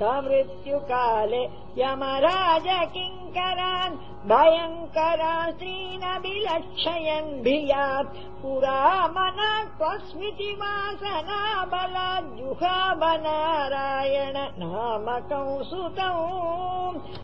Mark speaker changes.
Speaker 1: समृत्युकाले यमराज किङ्करान् भयङ्करासीनभिलक्षयन् भियात् पुरा मनः त्वस्मिति वासना बलाद्युहा नामकौ सुतौ